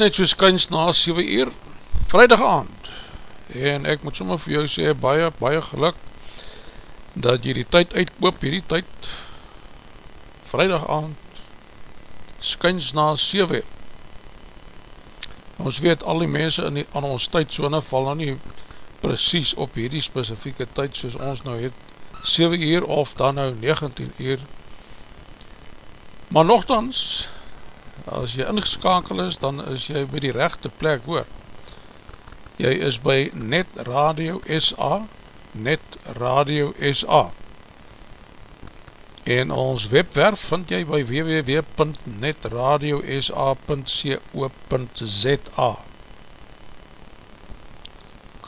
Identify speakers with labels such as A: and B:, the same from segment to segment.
A: net soos kyns na 7 uur, vrijdag aand. En ek moet sommer vir jou sê, baie, baie geluk, dat jy die tyd uitkoop, hierdie tyd, vrijdag aand, skyns na 7 uur. Ons weet, al die mense in die, aan ons tydzone val nou nie precies op hierdie specifieke tyd, soos ons nou het, 7 uur of dan nou 19 uur. Maar nogthans, as jy ingeskakel is, dan is jy by die rechte plek hoor. Jy is by Net Radio SA, Net Radio SA. En ons webwerf vind jy by www.netradiosa.co.za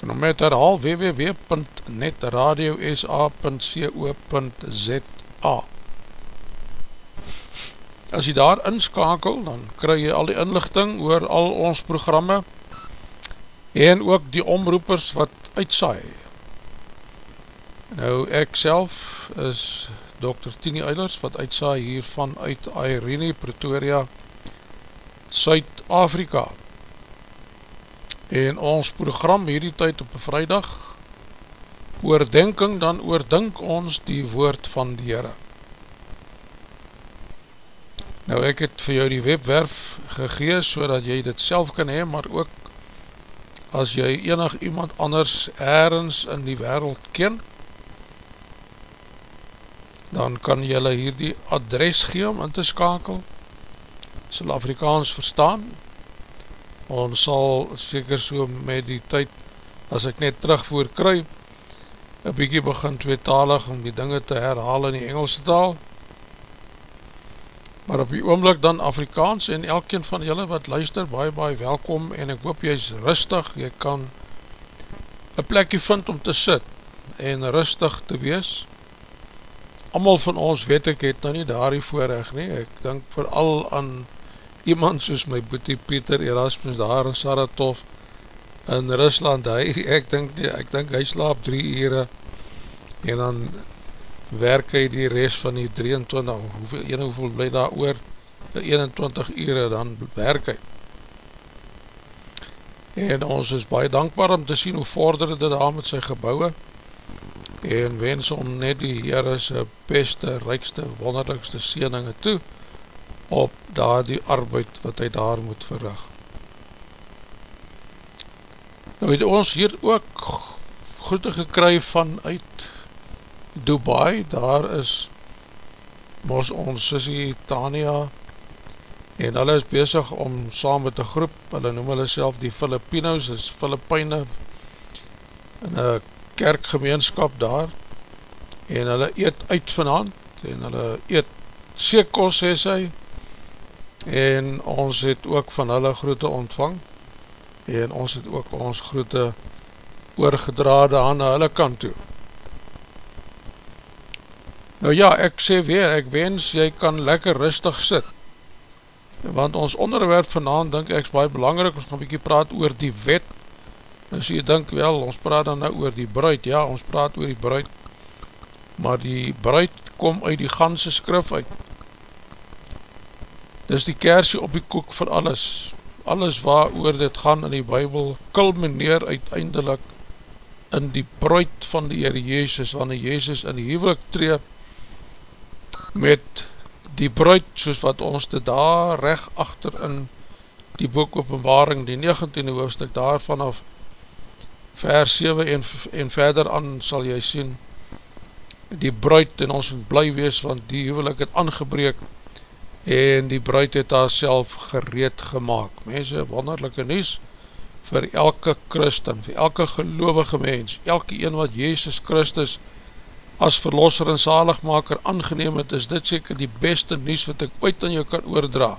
A: kan nou met herhaal www.netradiosa.co.za As jy daar inskakel, dan kry jy al die inlichting oor al ons programme en ook die omroepers wat uitsaai. Nou, ek self is Dr. Tini Eilers wat uitsaai hiervan uit Irene, Pretoria, Suid-Afrika. En ons program hierdie tyd op een vrijdag, oordenking, dan oordink ons die woord van die Heere. Nou ek het vir jou die webwerf gegees so dat jy dit self kan hee, maar ook as jy enig iemand anders ergens in die wereld ken, dan kan jylle hier die adres gee om in te skakel, sal Afrikaans verstaan, ons sal seker so met die tyd, as ek net terugvoer kry, een bykie begin tweetalig om die dinge te herhaal in die Engelse taal, maar op die oomlik dan Afrikaans en elkeen van julle wat luister, baie baie welkom en ek hoop jy is rustig, jy kan een plekje vind om te sit en rustig te wees. Amal van ons weet ek het nou nie daar die voorrecht nie, ek denk vooral aan iemand soos my boete Pieter Erasmus daar in Saratov in Rusland, hy, ek denk ek denk hy slaap drie ure en dan werk hy die rest van die 23, hoeveel, ene hoeveel bly daar oor, 21 ure dan werk hy. En ons is baie dankbaar om te sien hoe vorder dit daar met sy gebouwe en wens om net die Heere sy beste, rijkste, wonderlikste sieninge toe op daar die arbeid wat hy daar moet verrig. Nou het ons hier ook goede gekry vanuit Dubai, daar is mos ons sissie Tania en hulle is bezig om saam met die groep, hulle noem hulle self die Filipinos, is Filipijne in een kerkgemeenskap daar en hulle eet uit vanavond en hulle eet seekos, sê sy en ons het ook van hulle groete ontvang en ons het ook ons groete oorgedraade aan hulle kant toe Nou ja, ek sê weer, ek wens jy kan lekker rustig sit, want ons onderwerp vanavond, denk ek, is baie belangrijk, ons gaan bykie praat oor die wet, nou sê jy denk wel, ons praat dan nou oor die bruid, ja, ons praat oor die bruid, maar die bruid kom uit die ganse skrif uit, dis die kersie op die koek vir alles, alles waar oor dit gaan in die bybel, kulmineer uiteindelik in die bruid van die Heer Jezus, wanneer Jezus in die huwelik treed, met die bruid soos wat ons dit daar recht achter in die boek openbaring, die 19e hoofdstuk daar vanaf vers 7 en, en verder aan sal jy sien die bruid en ons moet bly wees want die huwelik het aangebreek en die bruid het daar self gereed gemaakt. Mense, wonderlijke nies vir elke christen, vir elke gelovige mens, elke een wat Jezus Christus as verlosser en zaligmaker aangeneem het, is dit seker die beste nies wat ek ooit aan jou kan oordra.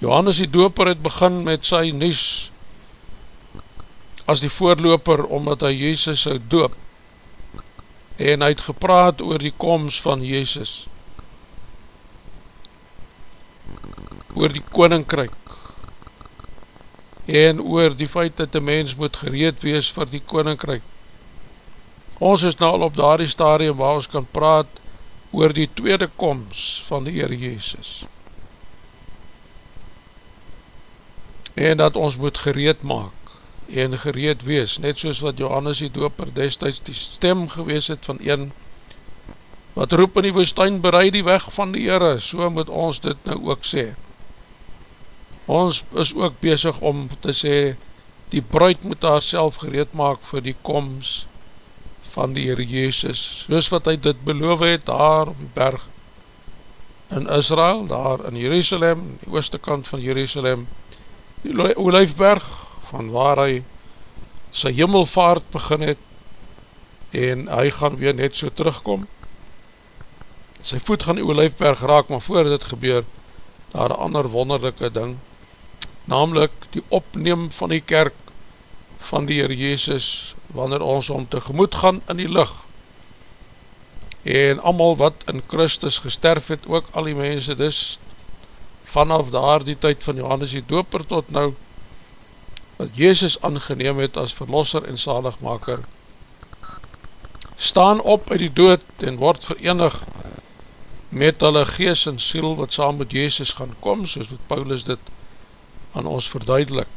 A: Johannes die doper het begin met sy nies as die voorloper, omdat hy Jezus zou doop, en hy het gepraat oor die komst van Jezus, oor die koninkryk, en oor die feit dat die mens moet gereed wees vir die koninkryk, Ons is nou al op daardie stadium waar ons kan praat oor die tweede komst van die Heer Jezus. En dat ons moet gereed maak en gereed wees, net soos wat Johannes die doper destijds die stem gewees het van een wat roep in die woestijn, bereid die weg van die Heere, so moet ons dit nou ook sê. Ons is ook bezig om te sê, die bruid moet daar self gereed maak vir die komst van die Heer Jezus, soos wat hy dit beloof het daar op die berg in Israel, daar in Jerusalem, die ooste kant van Jerusalem, die Olijfberg, van waar hy sy jimmelvaart begin het, en hy gaan weer net so terugkom. Sy voet gaan die Olijfberg raak, maar voor dit gebeur, daar een ander wonderlijke ding, namelijk die opneem van die kerk van die Heer Jezus wanneer ons om tegemoet gaan in die lucht en amal wat in Christus gesterf het, ook al die mense dis vanaf daar die tyd van Johannes die doper tot nou wat Jezus aangeneem het as verlosser en zaligmaker staan op uit die dood en word verenig met hulle gees en siel wat saam met Jezus gaan kom soos wat Paulus dit aan ons verduidelik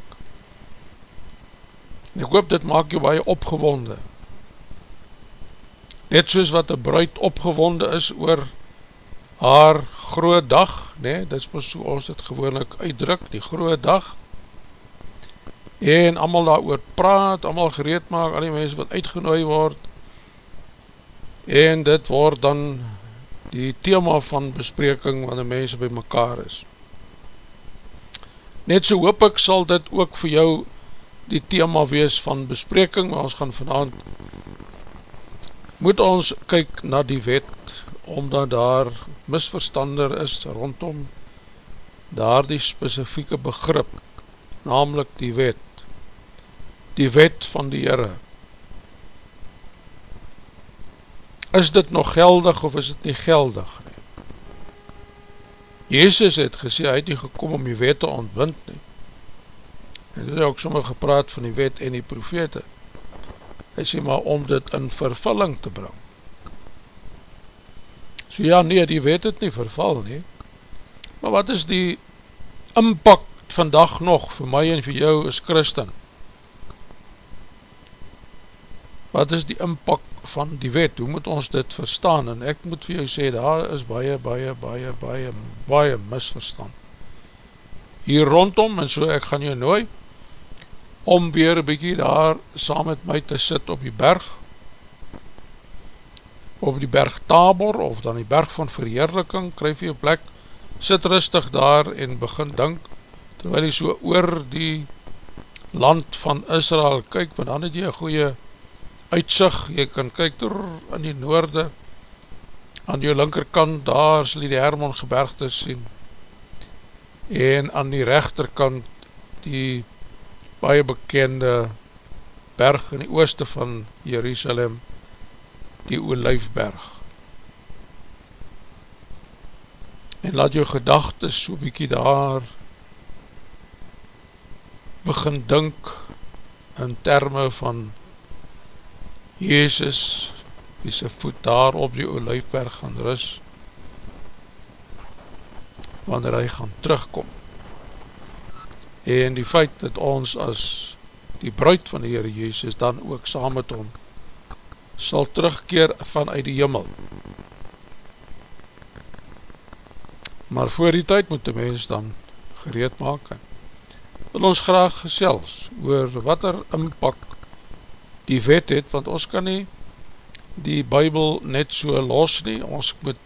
A: En ek hoop dit maak jou baie opgewonde. Net soos wat die bruid opgewonde is oor haar groot dag, nee, dit is maar so ons het gewoonlik uitdruk, die groot dag, en allemaal daar oor praat, allemaal gereed maak, al die mense wat uitgenooi word, en dit word dan die thema van bespreking wanneer mense by mekaar is. Net so hoop ek sal dit ook vir jou die thema wees van bespreking, maar ons gaan vanavond moet ons kyk na die wet, omdat daar misverstander is rondom daar die specifieke begrip, namelijk die wet, die wet van die Heere. Is dit nog geldig of is dit nie geldig? Jezus het gesê, hy het nie gekom om die wet te ontwind nie. En dit het ook sommer gepraat van die wet en die profete. Hy sê maar om dit in vervulling te bring. So ja, nee, die wet het nie verval nie. Maar wat is die impact vandag nog vir my en vir jou as christen? Wat is die impact van die wet? Hoe moet ons dit verstaan? En ek moet vir jou sê, daar is baie, baie, baie, baie, baie misverstand. Hier rondom, en so ek gaan jou nooi, om weer een bykie daar saam met my te sit op die berg, op die berg Tabor of dan die berg van verheerliking, kryf jy plek, sit rustig daar en begin dink, terwyl jy so oor die land van Israel kyk, want dan het jy een goeie uitzicht, jy kan kyk door in die noorde, aan jou linkerkant daar sal jy die Hermon gebergte sien, en aan die rechterkant die baie bekende berg in die ooste van Jerusalem, die Olijfberg. En laat jou gedagtes so bykie daar begin dink in termen van Jezus die sy voet daar op die Olijfberg gaan rus wanneer hy gaan terugkom. En die feit dat ons as die bruid van die Heere Jezus dan ook saam met hom sal terugkeer vanuit die jimmel. Maar voor die tyd moet die mens dan gereed maak en wil ons graag gesels oor wat er inpak die wet het, want ons kan nie die bybel net so los nie, ons moet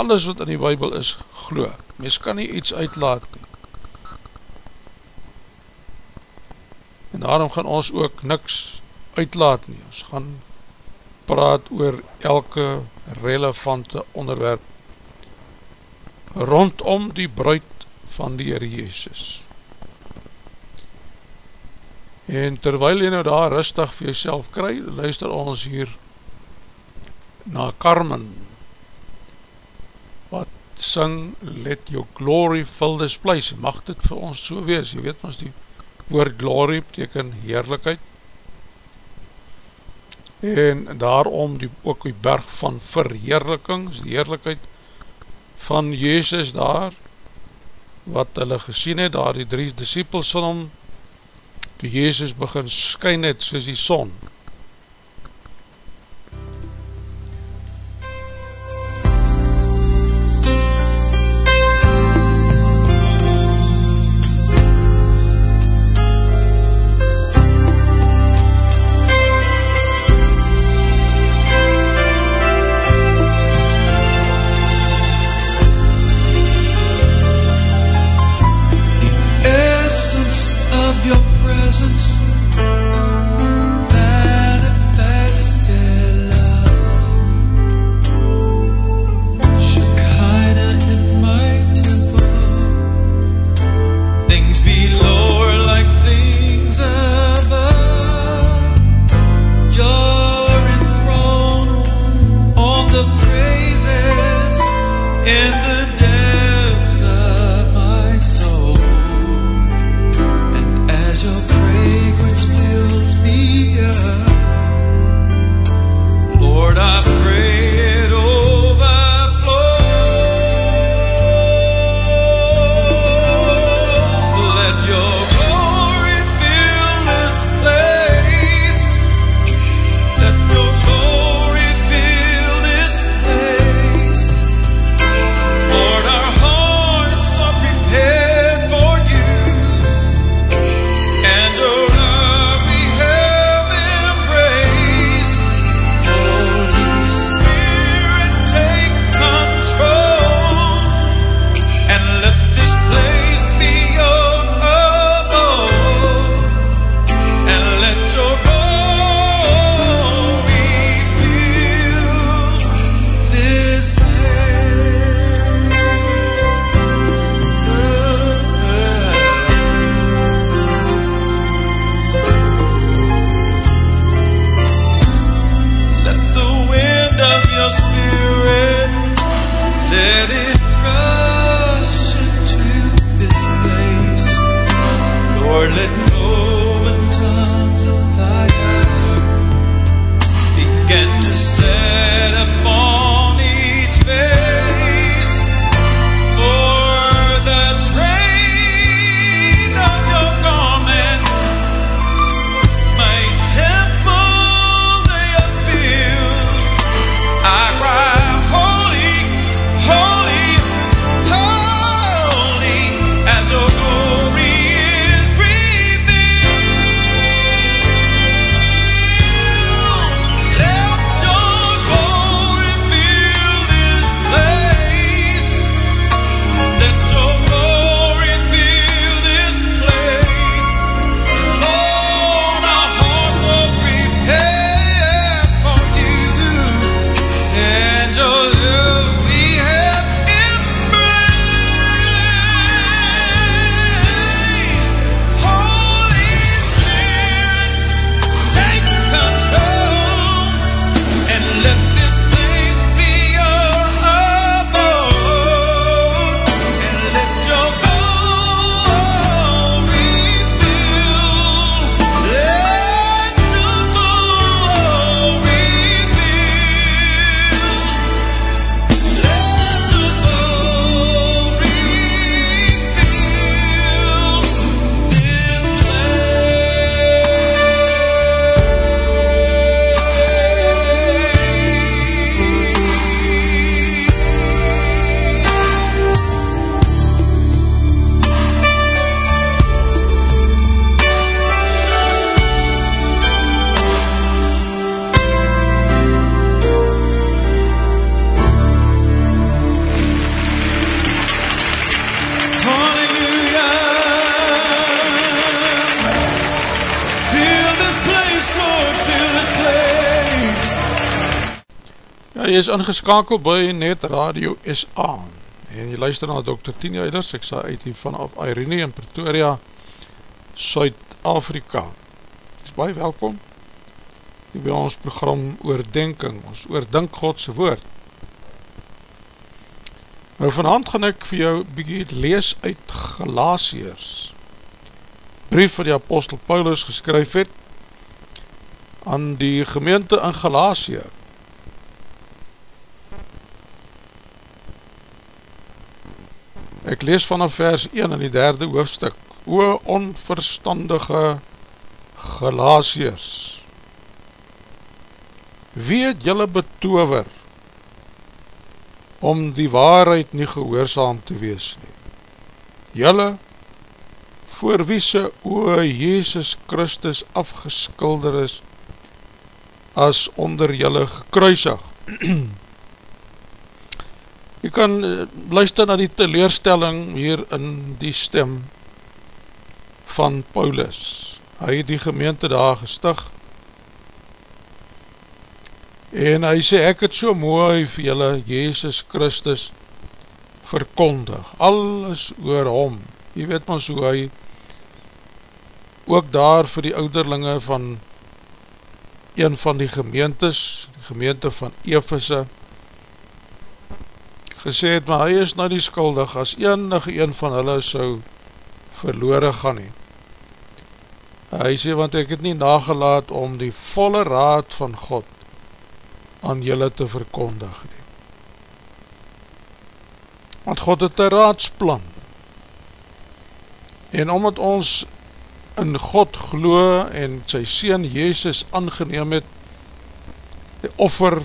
A: alles wat in die bybel is glo, mens kan nie iets uitlaat nie. En daarom gaan ons ook niks uitlaat nie, ons gaan praat oor elke relevante onderwerp rondom die bruid van die Heer Jezus. En terwijl jy nou daar rustig vir jyself kry, luister ons hier na Carmen, wat sing, let your glory fill this place, mag dit vir ons so wees, jy weet ons die woord glory beteken heerlijkheid, en daarom die, ook die berg van verheerliking, die heerlijkheid van Jezus daar, wat hulle gesien het, daar die drie disciples van hom, toe Jezus begin skyn het soos die son, jy is ingeskakeld by Net Radio SA en jy luister na Dr. Tini Eiders, ek sa uit hier vanaf Irene in Pretoria, Suid-Afrika. Is baie welkom hier by ons program Oordenking, ons oordink Godse woord. Nou vanavond gaan ek vir jou bykie lees uit Galatiers, brief van die apostel Paulus geskryf het, aan die gemeente in Galatië. Ek lees vanaf vers 1 in die derde hoofdstuk. O onverstandige Galatiërs, wie het jylle betover om die waarheid nie gehoorzaam te wees nie? Jylle voor wie se o Jezus Christus afgeskilder is, as onder julle gekruisig. Jy kan eh, luister na die teleerstelling hier in die stem van Paulus. Hy het die gemeente daar gestig en hy sê ek het so mooi vir julle Jezus Christus verkondig. Alles oor hom. Jy weet maar so hy ook daar vir die ouderlinge van een van die gemeentes, die gemeente van Efese, gesê het, maar hy is nou nie skuldig as enige een van hulle sou verloore gaan nie. Hy sê, want ek het nie nagelaat om die volle raad van God aan julle te verkondig nie. Want God het een raadsplan. En omdat ons in God glo en sy Seen Jezus aangeneem het, die offer,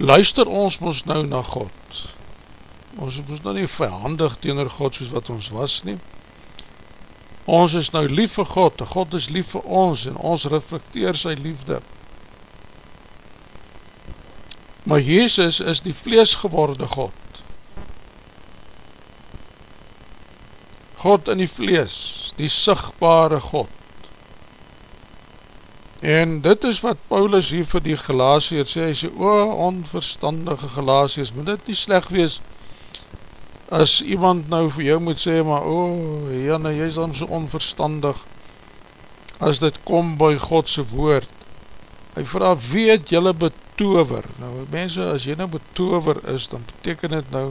A: luister ons ons nou na God. Ons is nou nie verhandig teenoor God soos wat ons was nie. Ons is nou lief vir God, en God is lief vir ons, en ons reflecteer sy liefde. Maar Jezus is die vleesgeworde God. God in die vlees, die sigtbare God. En dit is wat Paulus hier vir die Galatiër sê, hy sê, o, onverstandige Galatiërs, moet dit nie sleg wees, as iemand nou vir jou moet sê, maar o, jyne, jy is dan so onverstandig, as dit kom by Godse woord. Hy vraag, wie het jylle betover? Nou, mense, as jy nou betover is, dan beteken dit nou,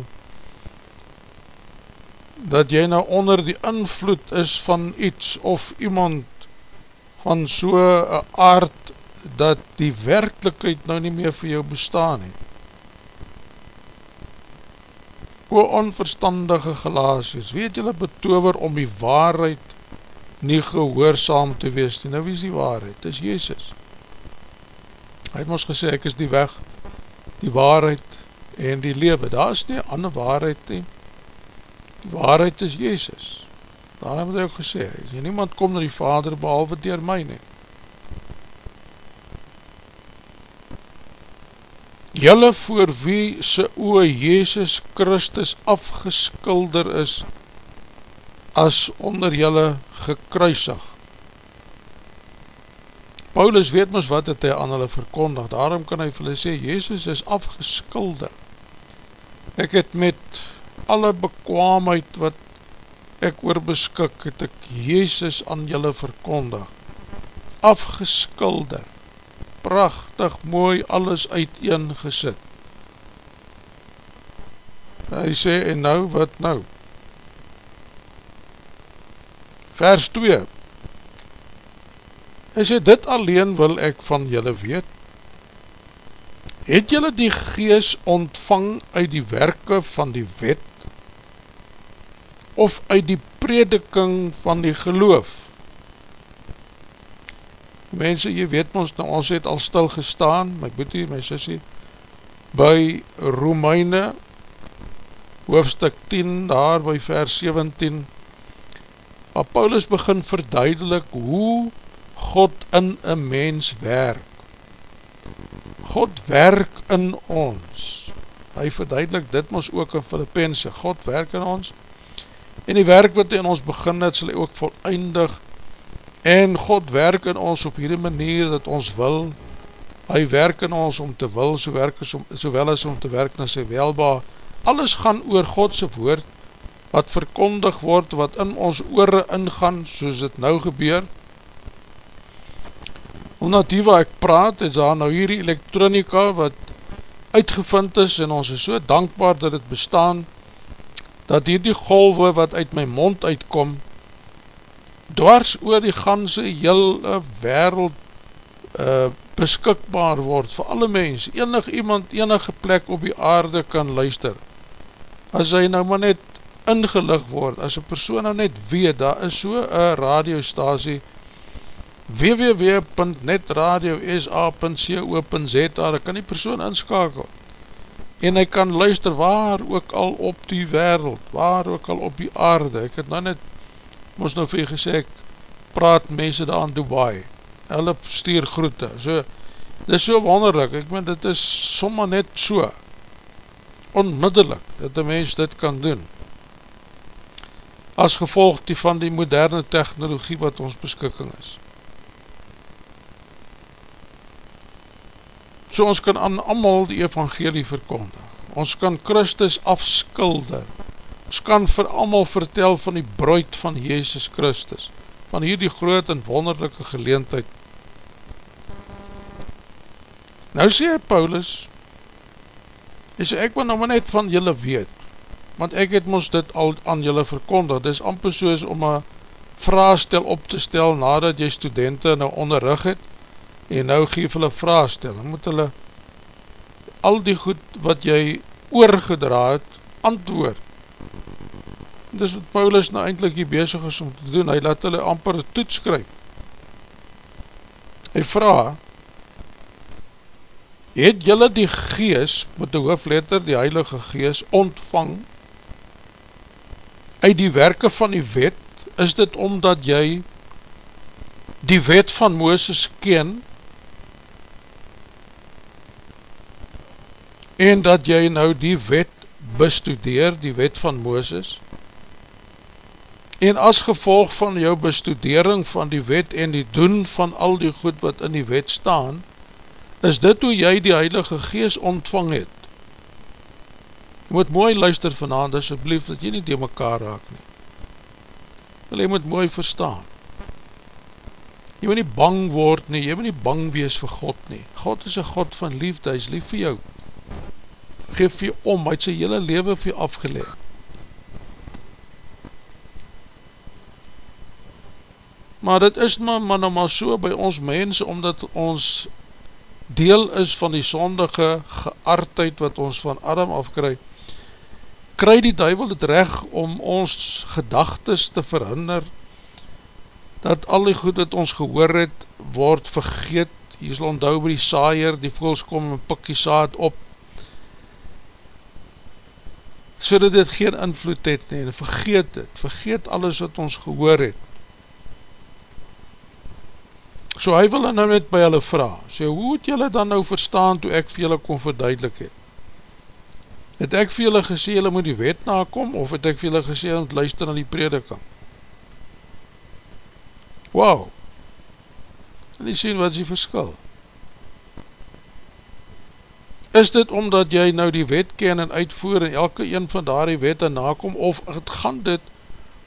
A: dat jy nou onder die invloed is van iets of iemand van so'n aard dat die werkelijkheid nou nie meer vir jou bestaan nie. O onverstandige gelaasjes, weet jylle betover om die waarheid nie gehoorzaam te wees nie. Nou wie is die waarheid? Het is Jezus. Hy het ons gesê, ek is die weg, die waarheid en die lewe. Daar is nie ander waarheid nie die waarheid is Jezus daarom het hy ook gesê niemand kom na die vader behalwe dier my nie. Jylle voor wie se oe Jezus Christus afgeskilder is as onder jylle gekruisig. Paulus weet ons wat het hy aan hulle verkondig. Daarom kan hy vir hulle sê Jezus is afgeskilder. Ek het met alle bekwaamheid wat ek oor beskik, het ek Jezus aan julle verkondig, afgeskilder, prachtig, mooi, alles uiteen gesit. Hy sê, en nou, wat nou? Vers 2 Hy sê, dit alleen wil ek van julle weet, het julle die gees ontvang uit die werke van die wet, of uit die prediking van die geloof. Mense, jy weet ons, nou ons het al stil gestaan, my boete, my sissie, by Romeine, hoofstuk 10, daar by vers 17, waar Paulus begin verduidelik hoe God in een mens werk. God werk in ons. Hy verduidelik dit ons ook in Filippense. God werk in ons, en die werk wat in ons begin het, sal hy ook voleindig, en God werk in ons op hierdie manier, dat ons wil. Hy werk in ons om te wil, so werk as om, sowel as om te werk na sy welba, alles gaan oor Godse woord, wat verkondig word, wat in ons oore ingaan, soos het nou gebeur, omdat die waar ek praat, is daar nou hierdie elektronika, wat uitgevind is, en ons is so dankbaar dat het bestaan, dat hierdie golwe wat uit my mond uitkom, dwars oor die ganse hele wereld uh, beskikbaar word vir alle mens, enig iemand, enige plek op die aarde kan luister, as hy nou maar net ingelig word, as een persoon nou net weet, daar is so een radiostasie, www.netradio.sa.co.za, daar kan die persoon inskakel, en hy kan luister waar ook al op die wereld, waar ook al op die aarde, ek het nou net, moes nou vir jy gesê, ek praat mense daar in Dubai, hulle stuur groete, so, dit is so wonderlik, ek meen, dit is sommer net so, onmiddellik, dat die mens dit kan doen, as gevolg die van die moderne technologie wat ons beskikking is. So ons kan aan amal die evangelie verkondig. Ons kan Christus afskilder. Ons kan vir amal vertel van die brood van Jezus Christus. Van hierdie groot en wonderlijke geleentheid. Nou sê Paulus, hy sê ek wil nou net van julle weet, want ek het ons dit al aan julle verkondig. Dit is amper soos om een vraagstel op te stel nadat jy studenten nou onderrug het, en nou geef hulle vraagstel, dan moet hulle al die goed wat jy oorgedra het, antwoord. Dis wat Paulus nou eindelijk hier bezig is om te doen, hy laat hulle amper toets skryf. Hy vraag, het jylle die gees, met die hoofletter, die heilige gees, ontvang, uit die werke van die wet, is dit omdat jy die wet van Mooses ken, en dat jy nou die wet bestudeer, die wet van Mooses, en as gevolg van jou bestudering van die wet en die doen van al die goed wat in die wet staan, is dit hoe jy die Heilige Gees ontvang het. Jy moet mooi luister vanavond, asjeblief, dat jy nie die mekaar raak nie. Wel, jy moet mooi verstaan. Jy moet nie bang word nie, jy moet nie bang wees vir God nie. God is een God van liefde, hy is lief vir jou geef vir om, hy het sy hele leven vir afgeleg. Maar dit is maar, maar nou maar so by ons mense, omdat ons deel is van die sondige geaardheid wat ons van Adam afkry, kry die duivel het recht om ons gedagtes te verhinder, dat al die goed wat ons gehoor het, word vergeet, hier sal onthou by die saaier, die voels kom en pikkie saad op, so dat dit geen invloed het nie, en vergeet het, vergeet alles wat ons gehoor het. So hy wil nou net by hulle vraag, sê, hoe het julle dan nou verstaan toe ek vir julle kon verduidelik het? Het ek vir julle gesê, julle moet die wet nakom, of het ek vir julle gesê, julle moet luister na die predikant? Wow! En die sien, wat is die verskil? Is dit omdat jy nou die wet ken en uitvoer en elke een van daar die wette nakom, of het gaan dit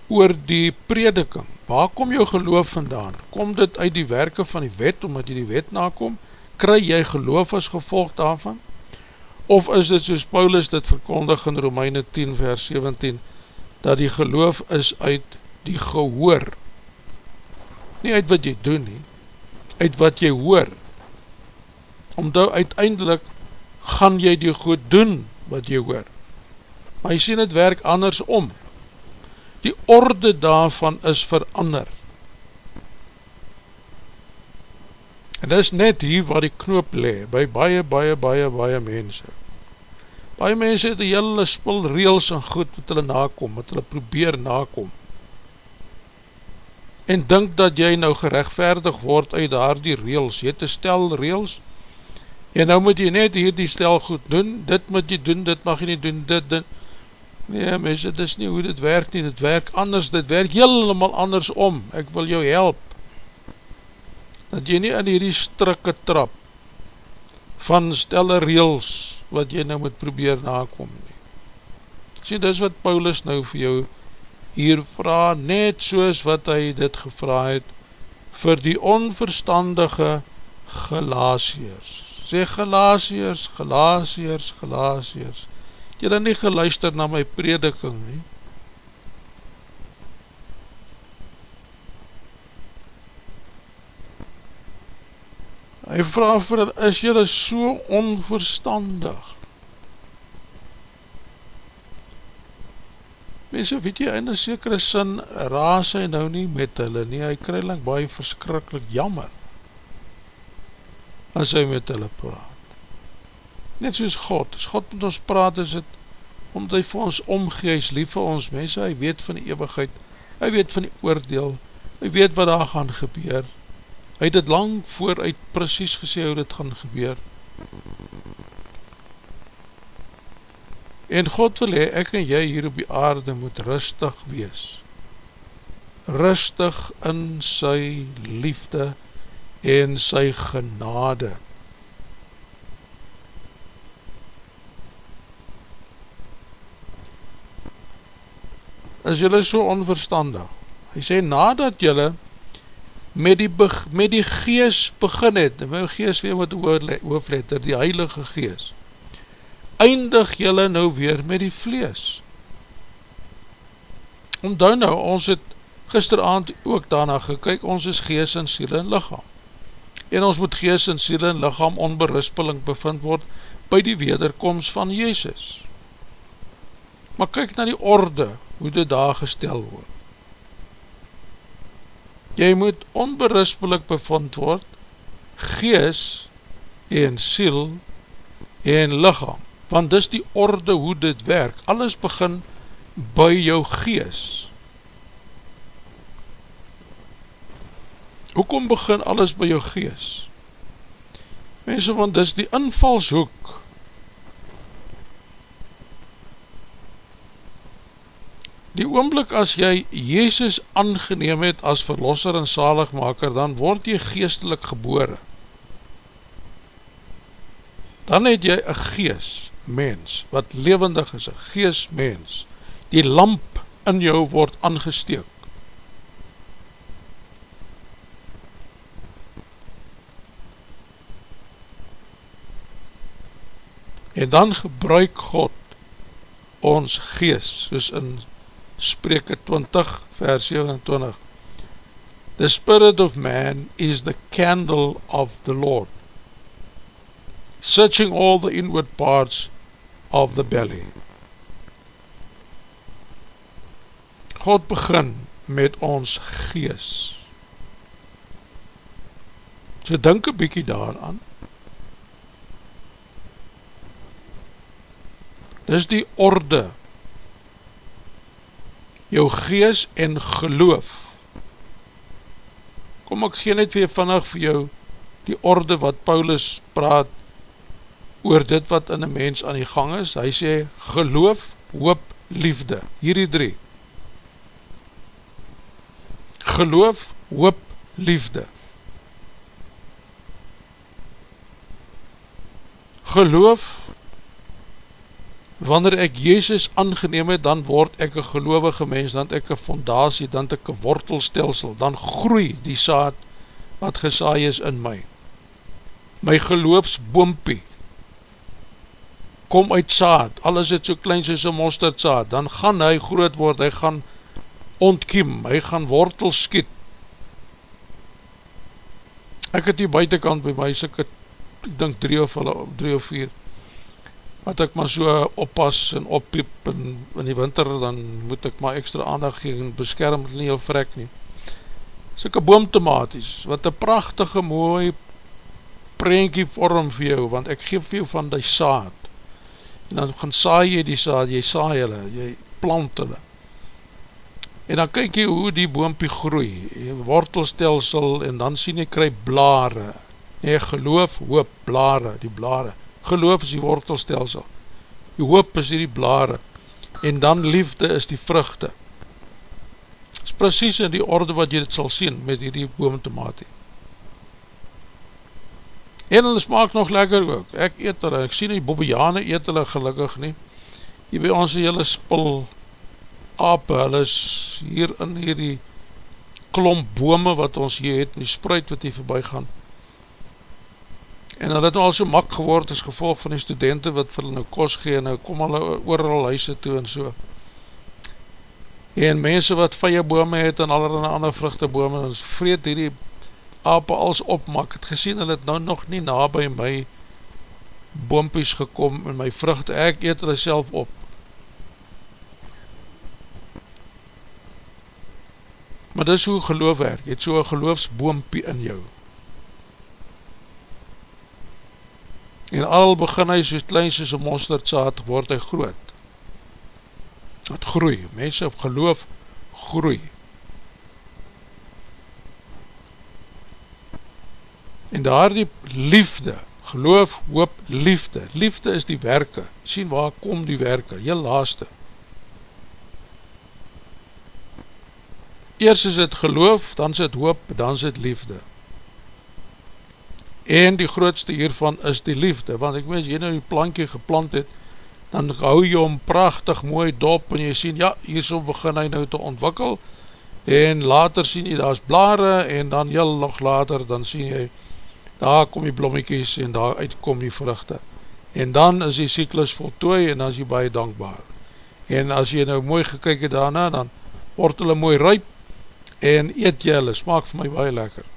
A: oor die prediking? Waar kom jou geloof vandaan? Kom dit uit die werke van die wet, omdat jy die wet nakom? Kry jy geloof as gevolg daarvan? Of is dit soos Paulus dit verkondig in Romeine 10 vers 17, dat die geloof is uit die gehoor? Nie uit wat jy doen nie, uit wat jy hoor. Omdat uiteindelik gaan jy die goed doen wat jy hoor. Maar jy sien het werk andersom. Die orde daarvan is verander. En dit is net hier waar die knoop le, by baie, baie, baie, baie mense. Baie mense het die hele spul reels en goed wat hulle nakom, wat hulle probeer nakom. En dink dat jy nou gerechtvaardig word uit daar die reels. Jy het een stel reels, En nou moet jy net hier die stel goed doen, dit moet jy doen, dit mag jy nie doen, dit, dit. Nee mense, dit is nie hoe dit werk nie, dit werk anders, dit werk helemaal anders om, ek wil jou help. Dat jy nie in hierdie strikke trap, van stelle reels wat jy nou moet probeer nakom nie. Sê, dis wat Paulus nou vir jou hier vraag, net soos wat hy dit gevraag het vir die onverstandige Galatiërs. Sê Galatiërs, Galatiërs, Galatiërs, jy het nie geluister na my prediking nie, Hy vraag vir hulle, is julle so onverstandig? Mense, weet jy, in een sekere sin raas hy nou nie met hulle nie, hy lang baie verskrikkelijk jammer as hy met hulle praat. Net soos God, as God met ons praat is het, omdat hy vir ons omgee, hy is lief vir ons mense, hy weet van die eeuwigheid, hy weet van die oordeel, hy weet wat daar gaan gebeur, hy het het lang vooruit precies gesê hoe dit gaan gebeur. En God wil hee, ek en jy hier op die aarde moet rustig wees. Rustig in sy liefde en sy genade. Is jylle so onverstandig? Hy sê, nadat jylle met die, met die gees begin het, en my gees weer met hoofletter, die heilige gees, eindig jylle nou weer met die vlees. Omdou nou, ons het gisteravond ook daarna gekyk, ons is gees en siel en lichaam. En ons moet gees en siel en lichaam onberispeling bevind word by die wederkomst van Jezus. Maar kyk na die orde, hoe dit daar gestel word jy moet onberispelik bevind word, gees en siel en lichaam, want dis die orde hoe dit werk, alles begin by jou gees. Hoekom begin alles by jou gees? Mense, want dis die invalshoek Die oomblik as jy Jezus aangeneem het as verlosser en zaligmaker, dan word jy geestelik gebore. Dan het jy een gees, mens, wat levendig is, een gees, mens. Die lamp in jou word aangesteek. En dan gebruik God ons gees, soos in Spreke 20 vers 27 The spirit of man is the candle of the Lord searching all the inward parts of the belly. God begin met ons gees. So denk een bykie daaraan dis die orde jou gees en geloof. Kom ek gee net weer vannig vir jou die orde wat Paulus praat oor dit wat in een mens aan die gang is. Hy sê geloof, hoop, liefde. Hierdie drie. Geloof, hoop, liefde. Geloof, wanneer ek Jezus aangeneem het, dan word ek een gelovige mens, dan ek een fondatie, dan ek een wortelstelsel, dan groei die saad wat gesaai is in my. My geloofsboompie kom uit saad, alles het so klein soos een mosterd saad, dan gaan hy groot word, hy gaan ontkiem, hy gaan wortel skiet. Ek het hier buitenkant by my, ek het, ek dink drie of, drie of vier, wat ek maar so oppas en oppiep en in die winter dan moet ek maar extra aandag gee en beskerm het nie jou vrek nie. Soke boomtomaties wat een prachtige mooi prentjie vorm vir jou want ek geef vir jou van die saad. En dan gaan saai jy die saad jy saai hulle, jy plant hulle. En dan kyk jy hoe die boompie groei wortelstelsel en dan sien jy kry blare. Nee geloof hoop blare die blare geloof is die wortelstelsel, die hoop is die blare, en dan liefde is die vruchte. Het is precies in die orde wat jy dit sal sien met die boomtomatie. En hulle smaak nog lekker ook, ek eet hulle, ek sien die bobbejaane eet hulle gelukkig nie, hier by ons hele spul ape, hulle is hier in hierdie klomp bome wat ons hier het, die spruit wat hier voorbij gaan, en hulle het al so mak geword as gevolg van die studenten wat vir hulle nou kos gee, en nou kom hulle ooral huise toe en so, en mense wat vijebome het en allerhande ander vruchtebome, en vreet hierdie ape als opmak, het gesien, hulle het nou nog nie na by my boompies gekom en my vruchte, ek eet hulle self op. Maar dis hoe geloof werk, het so een geloofsboompie in jou. En al begin hy soos klein soos een monsterdsaad, word hy groot. Het groei, mense op geloof groei. En daar die liefde, geloof, hoop, liefde, liefde is die werke, sien waar kom die werke, heel laaste. Eers is het geloof, dan is het hoop, dan is het liefde en die grootste hiervan is die liefde, want ek mens, jy nou die plankje geplant het, dan hou jy om prachtig mooi dop, en jy sien, ja, hier so begin hy nou te ontwikkel, en later sien jy, daar is blare, en dan heel nog later, dan sien jy, daar kom die blommiekies, en daar uitkom die vruchte, en dan is die cyklus voltooi, en dan is jy baie dankbaar, en as jy nou mooi gekyk het daarna, dan word hulle mooi ruip, en eet jy hulle, smaak vir my baie lekker,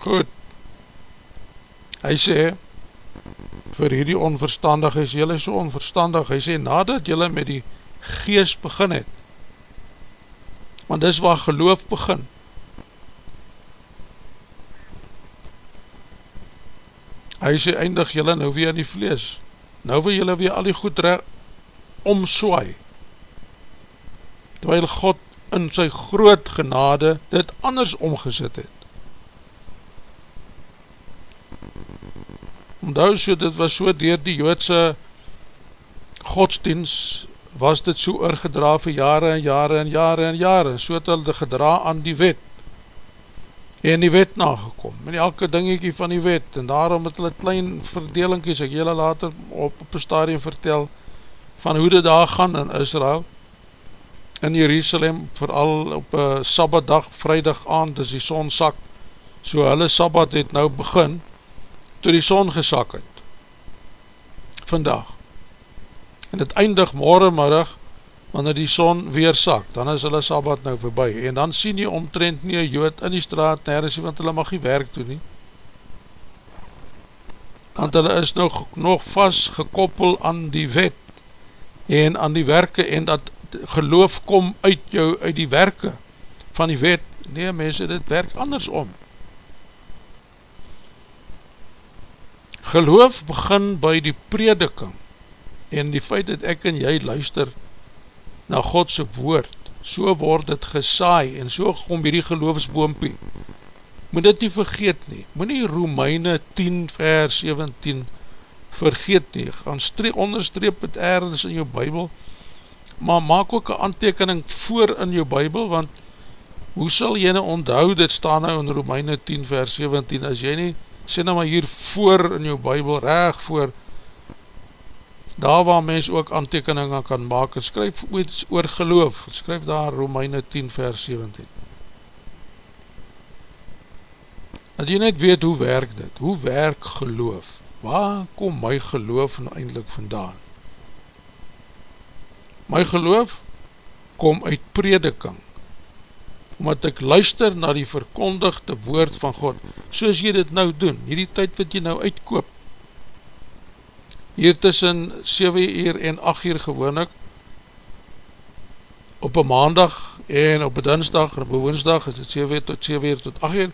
A: Goed. Hy sê, vir hierdie onverstandig is jylle so onverstandig, hy sê, nadat jylle met die geest begin het, want dis waar geloof begin, hy sê, eindig jylle nou weer in die vlees, nou wil jylle weer al die goed omswaai, terwijl God in sy groot genade dit anders omgezet het, Onthou so, dit was so dier die joodse godsdienst, was dit so oorgedra vir jare en jare en jare en jare, so het hulle gedra aan die wet, en die wet nagekom, en elke dingiekie van die wet, en daarom het hulle klein verdelingkies, ek jylle later op, op een stadium vertel, van hoe dit daar gaan in Israel, in Jerusalem, vooral op een sabbatdag, vrijdag aand, is die son sak, so hulle sabbat het nou begin, toe die son gesak het, vandag, en het eindig morgenmiddag, wanneer die son weer sak, dan is hulle sabbat nou voorbij, en dan sien jy omtrent nie een jood in die straat, nergens, want hulle mag nie werk doen nie, want hulle is nog, nog vast gekoppel aan die wet, en aan die werke, en dat geloof kom uit jou, uit die werke, van die wet, nee mense, dit werk andersom, Geloof begin by die prediking en die feit dat ek en jy luister na Godse woord, so word het gesaai en so kom by die geloofsboompie. Moet dit nie vergeet nie, moet nie Romeine 10 vers 17 vergeet nie, gaan onderstreep het ergens in jou bybel, maar maak ook een aantekening voor in jou bybel, want hoe sal jy nou onthou, dit staan nou in Romeine 10 vers 17, as jy nie sê nou maar hier voor in jou bybel, reg voor, daar waar mens ook aantekeningen kan maak, skryf iets oor geloof, skryf daar Romeine 10 vers 17. Dat jy net weet hoe werk dit, hoe werk geloof, waar kom my geloof nou eindelijk vandaan? My geloof kom uit prediking, omdat ek luister na die verkondigde woord van God, soos jy dit nou doen, hierdie tyd wat jy nou uitkoop, hier tussen 7 uur en 8 uur gewoon ek, op een maandag en op een dinsdag en op een woensdag is het 7 uur tot 7 uur tot 8 uur,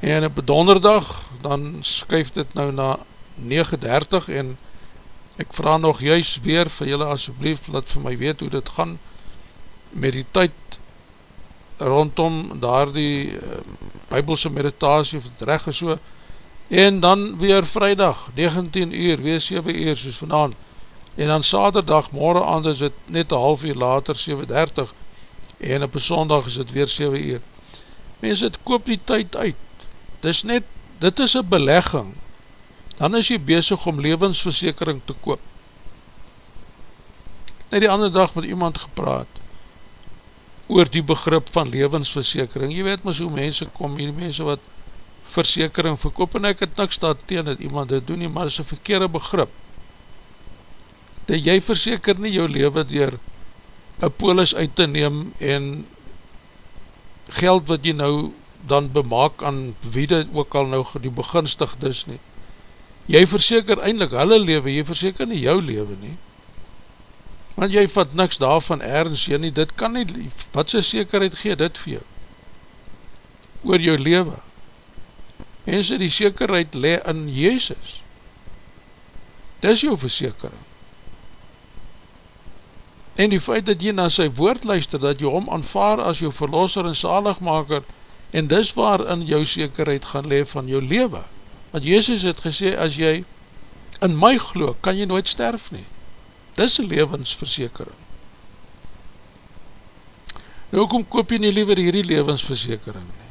A: en op een donderdag, dan skuif dit nou na 9.30 en ek vraag nog juist weer vir julle asjeblief, laat vir my weet hoe dit gaan, met die tyd rondom daar die uh, bybelse meditasie of het recht is so en dan weer vrijdag 19 uur, weer 7 uur soos vanavond en dan saterdag morgen aan is het net een half uur later 7.30 en op sondag is het weer 7 uur Mens, het koop die tyd uit. Dis net, dit is een belegging. Dan is jy bezig om levensverzekering te koop. Net die andere dag met iemand gepraat oor die begrip van levensverzekering. Jy weet mys hoe mense kom, hier mense wat verzekering verkoop, en ek het niks daar teen dat iemand dit doen nie, maar dit is een verkeerde begrip. Dat jy verzeker nie jou leven door een polis uit te neem en geld wat jy nou dan bemaak aan wie dit ook al nou die beginstig is nie. Jy verzeker eindelijk hulle leven, jy verzeker nie jou leven nie. Want jy vat niks daarvan ergens jy nie, dit kan nie, wat sy zekerheid gee dit vir jou? Oor jou leven. Mense die zekerheid le in Jezus. Dis jou verzekering en die feit dat jy na sy woord luister, dat jy hom aanvaar as jou verlosser en zaligmaker, en dis waarin jou zekerheid gaan leef van jou leven. Want Jezus het gesê, as jy in my geloof, kan jy nooit sterf nie. Dis een levensverzekering. Nou kom koop jy nie liever hierdie levensverzekering nie.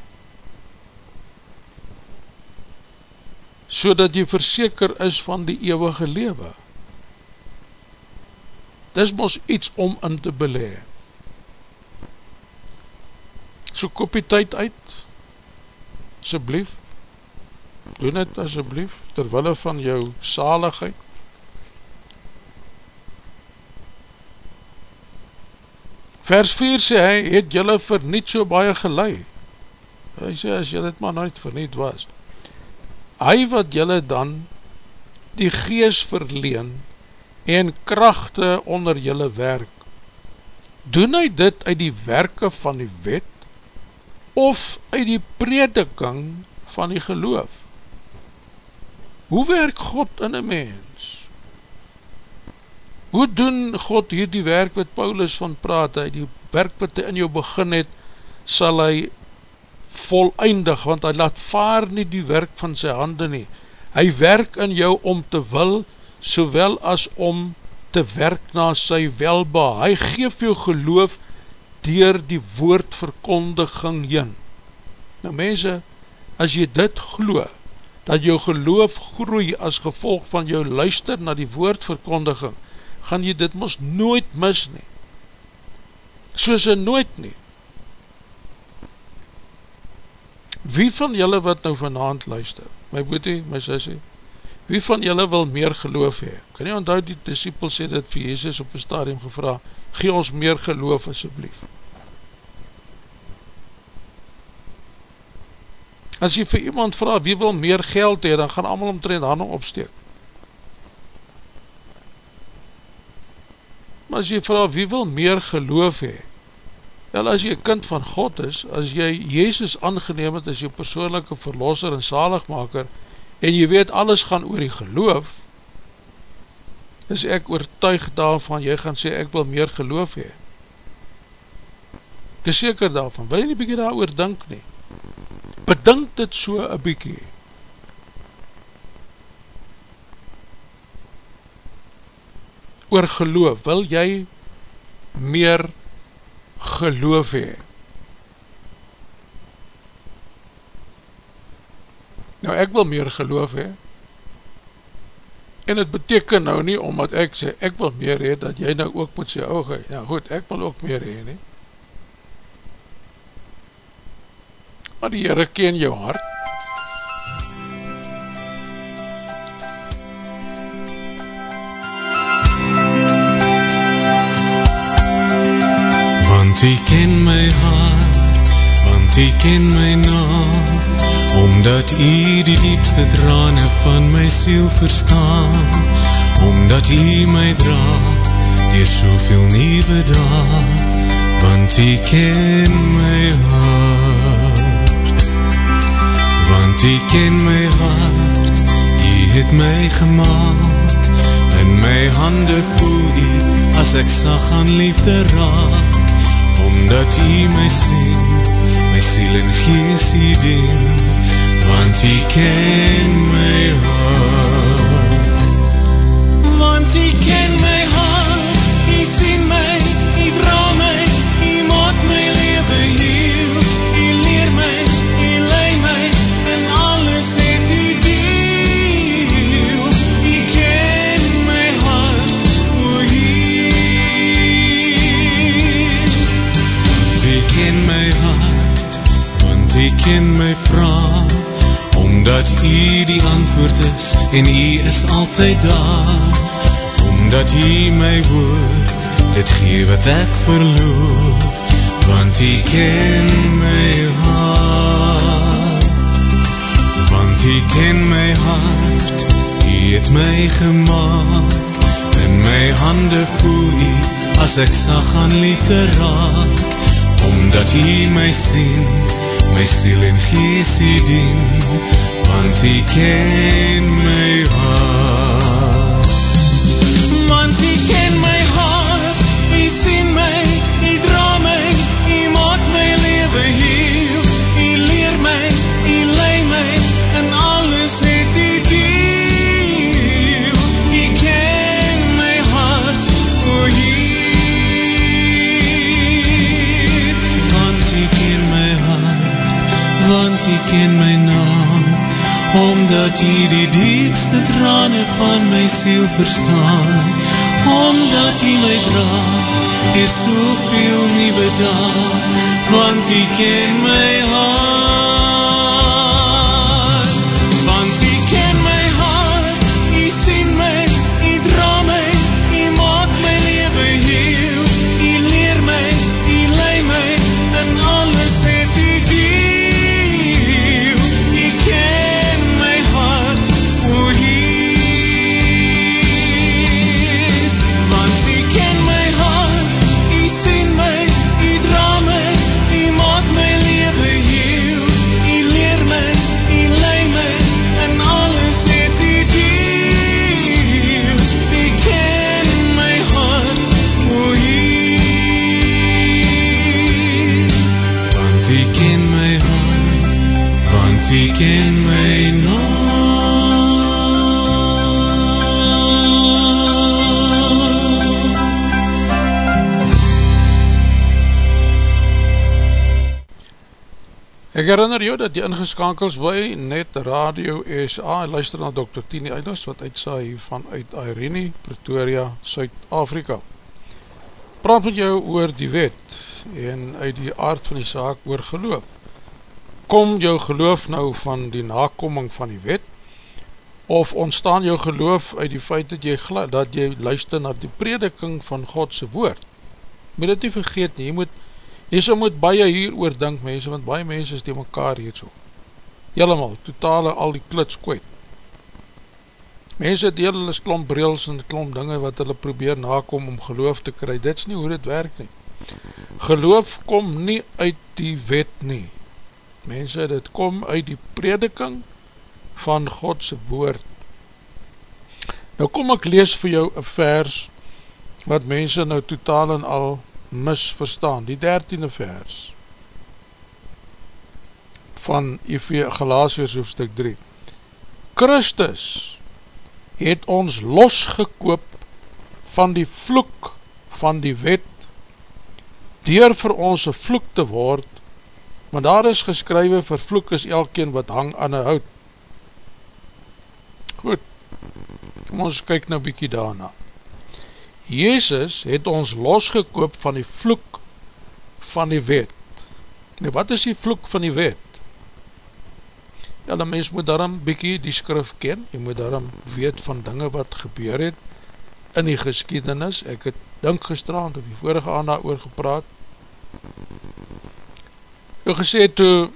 A: So dat jy verzeker is van die eeuwige leven dis mos iets om in te belee. So koop die tyd uit, asjeblief, doen het asjeblief, terwille van jou saligheid. Vers 4 sê hy, het jylle verniet so baie gelei. Hy sê, as jylle het maar nooit verniet was. Hy wat jylle dan die gees verleen, en krachte onder jylle werk. Doen hy dit uit die werke van die wet, of uit die prediking van die geloof? Hoe werk God in een mens? Hoe doen God hier die werk wat Paulus van praat, hy die werk wat hy in jou begin het, sal hy voleindig, want hy laat vaar nie die werk van sy hande nie. Hy werk in jou om te wil, sowel as om te werk na sy welba. Hy geef jou geloof dier die woordverkondiging heen. Nou mense, as jy dit glo, dat jou geloof groei as gevolg van jou luister na die woordverkondiging, gaan jy dit mos nooit mis nie. Soos jy nooit nie. Wie van julle wat nou vanavond luister, my boete, my sissie, wie van julle wil meer geloof hee? Kan jy onthoud die disciple sê dit vir Jezus op een stadium gevra, gee ons meer geloof asjeblief. As jy vir iemand vraag, wie wil meer geld hee, dan gaan allemaal omtrend handen opsteek. Maar as jy vraag, wie wil meer geloof hee, wel as jy kind van God is, as jy Jezus aangeneem het as jou persoonlijke verlosser en zaligmaker, en jy weet alles gaan oor die geloof, is ek oortuig daarvan, jy gaan sê ek wil meer geloof hee. Ek is seker daarvan, wil jy nie bykie daar oor dink nie? Bedink dit so een bykie. Oor geloof, wil jy meer geloof hee? Nou ek wil meer geloof hee. En het beteken nou nie, omdat ek sê, ek wil meer hee, dat jy nou ook moet sê, oh, nou goed, ek wil ook meer hee, nie. Maar die Heere ken jou hart.
B: Want hy ken my hart, want hy ken my naam, Omdat u die diepste drane van my siel verstaan. Omdat u my dra Dier soveel nieuwe dag. Want u ken my hart. Want u ken my hart U het my gemaakt. In my hande voel u As ek sag aan liefde raak Omdat u my sien My siel en gees u dien want hy ken my hart. Omdat u die antwoord is En u is altyd daar. Omdat u my hoor Dit gee wat ek verloor Want u ken my hart. Want u ken my hart U het my gemaakt In my hande voel u As ek sag aan liefde raak. Omdat u my sien My siel en gees u dien Want u ken my hart Want u ken my hart U sien my, u dra my U maak my leven heel. U leer my, u lei my En alles het u deel. U ken my hart O hier Want u ken my hart Want u ken my naam Omdat u die diepste trane van my siel verstaan. Omdat u my dra Dier soveel nieuwe dag Want u ken my hart U ken my naam
A: Ek herinner jou dat jy ingeskakels by Net Radio SA en luister na Dr. Tini Eiders wat uitsaai hiervan uit Irene, Pretoria, Suid-Afrika. Praat met jou oor die wet en uit die aard van die saak oor geloof. Kom jou geloof nou van die nakoming van die wet of ontstaan jou geloof uit die feit dat jy, dat jy luister na die prediking van Godse woord? Moet dit nie vergeet nie, jy moet Jy so moet baie hier oor dink mense, want baie mense is die mekaar hier so. Helemaal, totale al die klits kwijt. Mense het heel hulle klomp brils en klomp dinge wat hulle probeer nakom om geloof te kry. Dit is nie hoe dit werk nie. Geloof kom nie uit die wet nie. Mense, dit kom uit die prediking van Godse woord. Nou kom ek lees vir jou een vers wat mense nou totaal en al misverstaan, die dertiende vers van Galatius hoofdstuk 3 Christus het ons losgekoop van die vloek van die wet door vir ons een vloek te word want daar is geskrywe vir vloek is elkeen wat hang aan een hout goed kom ons kyk nou bykie daarna Jezus het ons losgekoop van die vloek van die wet. Nou wat is die vloek van die wet? Ja, die mens moet daarom bykie die skrif ken, jy moet daarom weet van dinge wat gebeur het in die geskiedenis. Ek het dink gestraand op die vorige aand daar oor gepraat. Ek gesê toe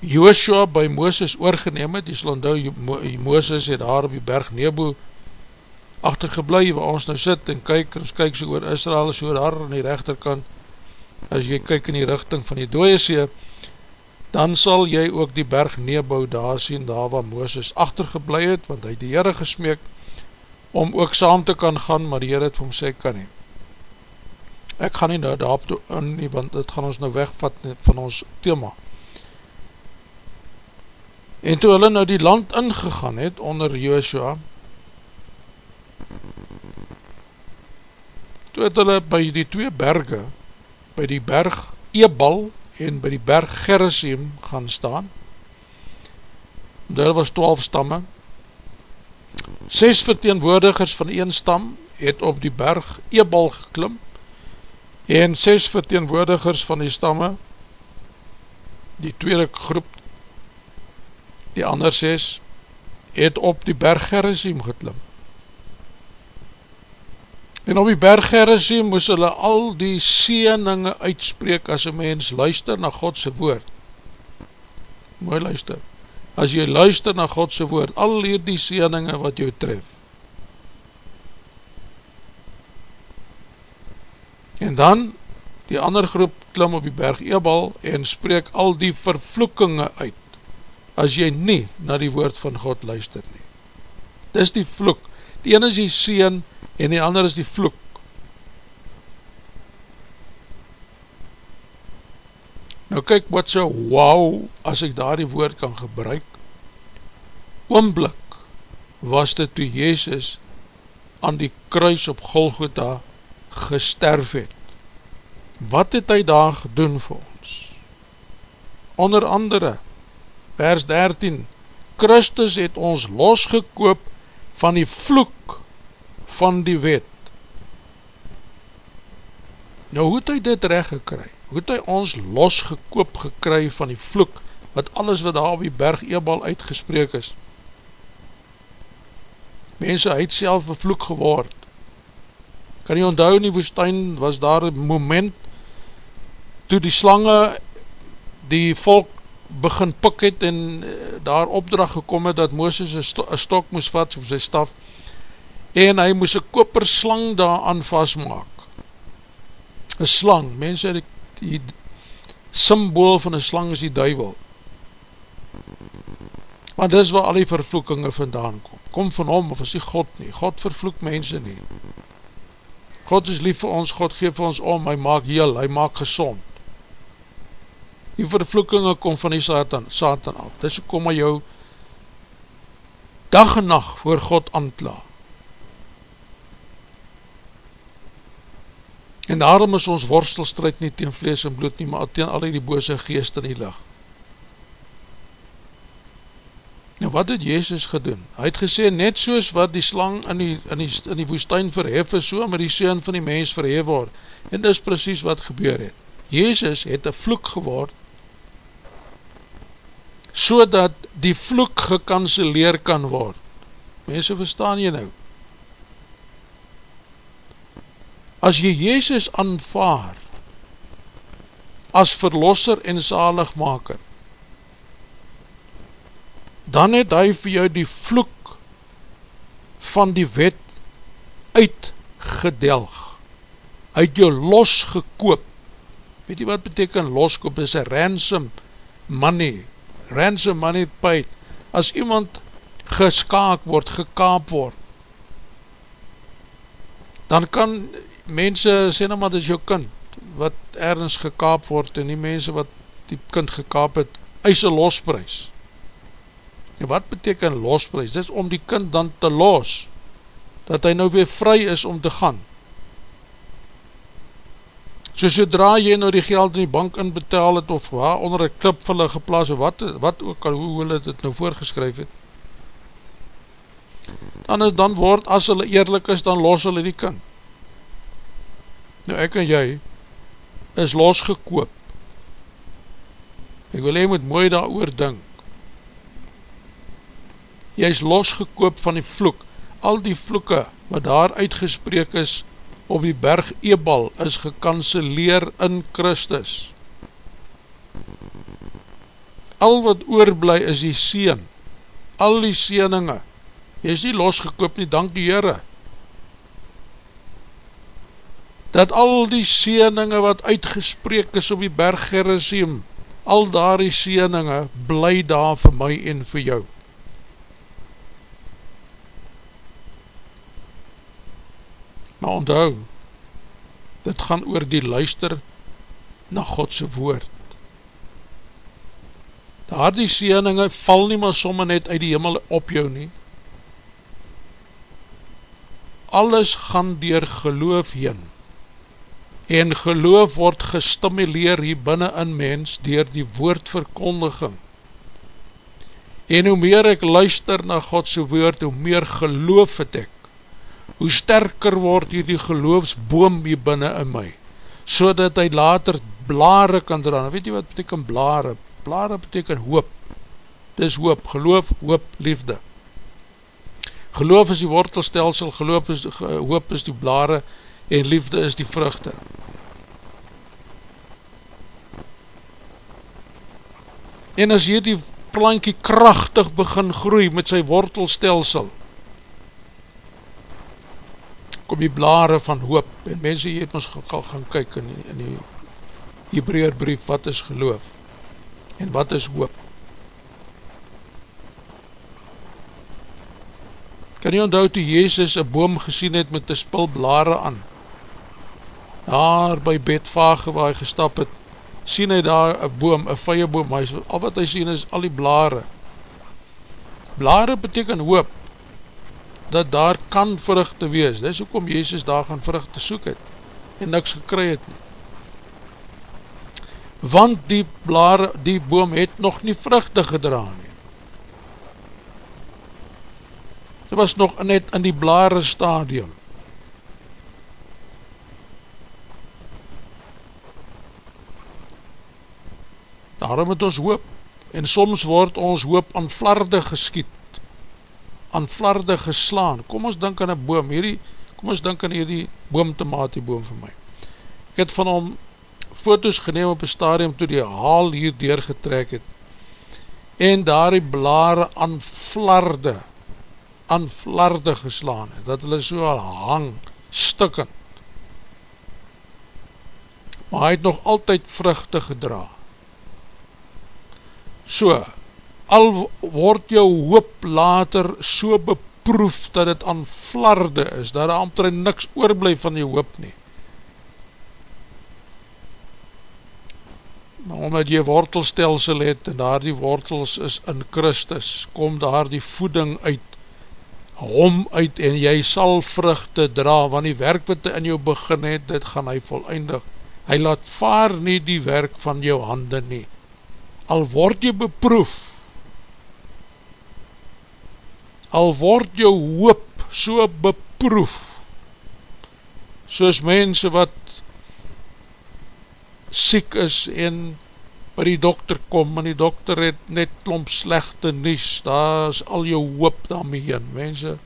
A: Joshua by Mooses oorgeneem het, die sal onthou, Mooses het daar op die berg Nebo achtergeblij waar ons nou sit en kyk, ons kyk so oor Israel, so daar aan die rechterkant, as jy kyk in die richting van die dooie see, dan sal jy ook die berg neerbouw daar sien, daar waar Mooses achtergeblij het, want hy die Heere gesmeek, om ook saam te kan gaan, maar die Heere het vir hom sê, kan nie. Ek gaan nie nou daarop toe in nie, want dit gaan ons nou wegvat van ons thema. En toe hulle nou die land ingegaan het, onder Joshua, toe het hulle by die twee berge, by die berg Ebal en by die berg Gerizim gaan staan, daar was twaalf stamme, ses verteenwoordigers van een stam het op die berg Ebal geklim, en ses verteenwoordigers van die stamme die tweede groep, die ander ses, het op die berg Gerizim geklim. En op die berg Gerizim moes hulle al die sieninge uitspreek as een mens luister na Godse woord. Mooi luister. As jy luister na Godse woord, al hier die sieninge wat jou tref. En dan, die ander groep klim op die berg Ebal en spreek al die vervloekinge uit as jy nie na die woord van God luister nie. Dis die vloek. Die ene is die seen en die ander is die vloek. Nou kyk wat so wow as ek daar die woord kan gebruik. Oomblik was dit toe Jezus aan die kruis op Golgotha gesterf het. Wat het hy daar gedoen vir ons? Onder andere vers 13, Christus het ons losgekoop van die vloek van die wet. Nou, hoe het hy dit recht gekry? Hoe het hy ons losgekoop gekry van die vloek, wat alles wat daar op die berg Ebal uitgespreek is? Mense, hy het self een vloek geword. Kan jy onthou in die woestijn, was daar een moment, toe die slange die volk begin pik het en eh, daar opdracht gekom het dat Mooses een sto stok moes vat of sy staf en hy moes een koper slang daar aan vastmaak. Een slang, mense die, die symbool van een slang is die duivel want dis waar al die vervloekinge vandaan kom. Kom van hom of is die God nie? God vervloek mense nie God is lief vir ons, God geef vir ons om hy maak heel, hy maak gezond die vervloekinge kom van die Satan, Satan af, dis kom maar jou dag en nacht voor God antla. En daarom is ons worstelstrijd nie teen vlees en bloed nie, maar teen al die bose geest in die licht. Nou wat het Jezus gedoen? Hy het gesê, net soos wat die slang in die, in die, in die woestijn verhef is, so met die seun van die mens verhef word. En dis precies wat gebeur het. Jezus het een vloek geword so dat die vloek gekanceleer kan word. Mense, verstaan jy nou? As jy Jezus aanvaar as verlosser en zaligmaker, dan het hy vir jou die vloek van die wet uitgedelg, uit jou losgekoop. Weet jy wat beteken loskoop? Dit is een ransom money, ransom money paid, as iemand geskaak word, gekaap word, dan kan mense sê nou maar, dit is jou kind, wat ergens gekaap word, en die mense wat die kind gekaap het, eis een losprys. En wat beteken losprys? Dit is om die kind dan te los, dat hy nou weer vry is om te gaan. So sodra jy nou die geld in die bank inbetaal het, of waar onder een klip van hulle geplaas, of wat, wat ook al, hoe hulle dit nou voorgeskryf het, dan is dan word, as hulle eerlijk is, dan los hulle die kind. Nou ek en jy, is losgekoop. Ek wil jy moet mooi daar oor dink. Jy is losgekoop van die vloek, al die vloeke, wat daar uitgespreek is, op die berg Ebal is gekanceleer in Christus. Al wat oorblij is die seen, al die seeninge, jy is nie losgekoop nie, dank die Heere. Dat al die seeninge wat uitgespreek is op die berg Gerizim, al daar die seeninge, bly daar vir my en vir jou. Maar onthou, dit gaan oor die luister na Godse woord. Daar die sieninge val nie maar somme net uit die hemel op jou nie. Alles gaan dier geloof heen. En geloof word gestimuleer hier binnen in mens dier die woordverkondiging. En hoe meer ek luister na Godse woord, hoe meer geloof het ek hoe sterker word hier die geloofsboom hier binnen in my, so dat hy later blare kan dra. Weet jy wat beteken blare? blare beteken hoop, dis hoop, geloof, hoop, liefde. Geloof is die wortelstelsel, geloof is, hoop is die blare, en liefde is die vruchte. En as hier die plankie krachtig begin groei met sy wortelstelsel, kom die blare van hoop, en mense hier het ons gaan kyk in in die Hebreerbrief, wat is geloof, en wat is hoop. Kan jy onthou toe Jezus een boom gesien het met die spul blare aan, daar by Betvage waar hy gestap het, sien hy daar een boom, een vye boom, hy, al wat hy sien is al die blare. Blare beteken hoop, dat daar kan vruchte wees, dis hoekom Jezus daar gaan vruchte soek het, en niks gekry het nie. Want die blare, die boom het nog nie vruchte gedra nie. Dit was nog net in die blare stadium. Daarom het ons hoop, en soms word ons hoop aan flarde geskiet, aan flarde geslaan. Kom ons denk aan een boom, hierdie, kom ons denk aan hierdie boomtomatieboom vir my. Ek het van hom foto's geneem op een stadium toe die haal hier doorgetrek het en daar die blare aan flarde, aan flarde geslaan het, dat hulle so al hang, stikkend. Maar hy het nog altyd vruchte gedra. So, al word jou hoop later so beproef dat het aan flarde is, dat er amper niks oorblijf van jou hoop nie. Maar omdat jy wortelstelsel het en daar die wortels is in Christus, kom daar die voeding uit, hom uit en jy sal vruchte dra, want die werk wat in jou begin het, dit gaan hy volleindig. Hy laat vaar nie die werk van jou handen nie. Al word jy beproef, al word jou hoop so beproef, soos mense wat siek is en by die dokter kom, en die dokter het net klomp slechte nies, daar is al jou hoop daarmee heen, mense,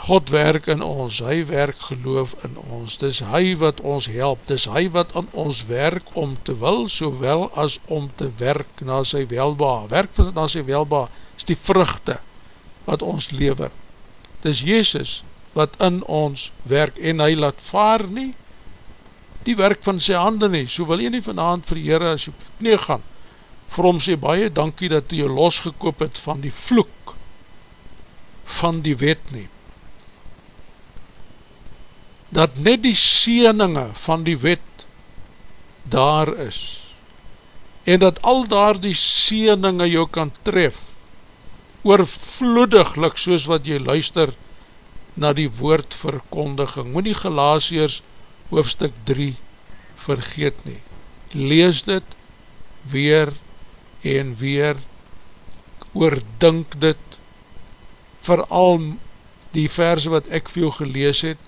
A: God werk in ons, hy werk geloof in ons, dis hy wat ons help, dis hy wat aan ons werk om te wil, sowel as om te werk na sy welba, werk na sy welba, is die vruchte wat ons lever. Dis Jezus wat in ons werk en hy laat vaar nie die werk van sy handen nie. So wil jy nie vanavond vir Heere as jy op knie gaan, vir hom sê baie dankie dat jy losgekoop het van die vloek van die wet nie. Dat net die sieninge van die wet daar is en dat al daar die sieninge jou kan tref oorvloediglik soos wat jy luister na die woordverkondiging. Moet die Galatiers hoofstuk 3 vergeet nie. Lees dit weer en weer, oordink dit, vooral die verse wat ek veel gelees het,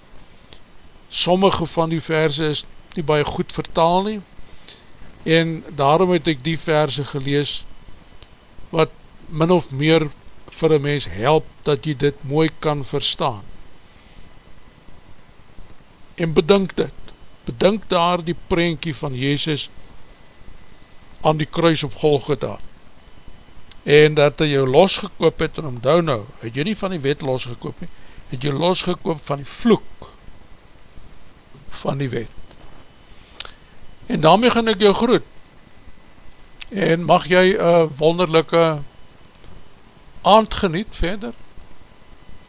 A: sommige van die verse is nie baie goed vertaal nie, en daarom het ek die verse gelees, wat min of meer vir een mens help dat jy dit mooi kan verstaan. En bedink dit, bedink daar die prentjie van Jezus aan die kruis op Golgotha en dat hy jou losgekoop het en omdou nou, het jy nie van die wet losgekoop nie, het jy losgekoop van die vloek van die wet. En daarmee gaan ek jou groet en mag jy een wonderlijke aand geniet verder.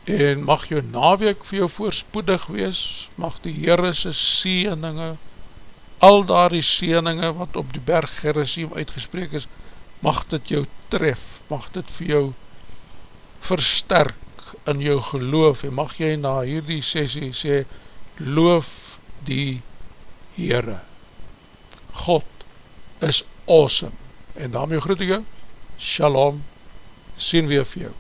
A: En mag jou naweek vir jou voorspoedig wees, mag die Heerese sieninge, al daar die sieninge wat op die berg Gerizim uitgespreek is, mag dit jou tref, mag dit vir jou versterk in jou geloof. En mag jy na hierdie sessie sê, loof die Heere. God is awesome. En daarmee groet ek jou, shalom, sien weer vir jou.